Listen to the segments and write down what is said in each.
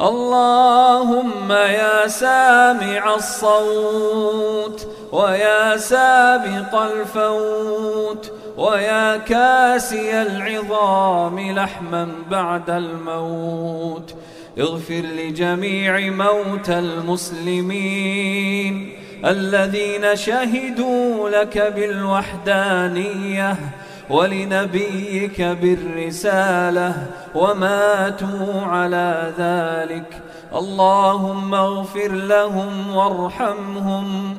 اللهم يا سامع الصوت ويا سابق الفوت ويا كاسي العظام لحما بعد الموت. اغفر لجميع موتى المسلمين الذين شهدوا لك بالوحدانية ولنبيك بالرسالة وماتوا على ذلك. اللهم اغفر لهم وارحمهم.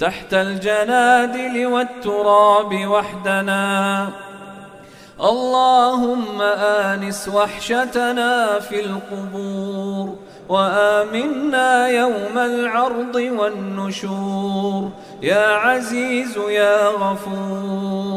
تحت الجنادل والتراب وحدنا. اللهم آنس وحشتنا في القبور وآمنا يوم العرض والنشور. يا عزيز يا غفور.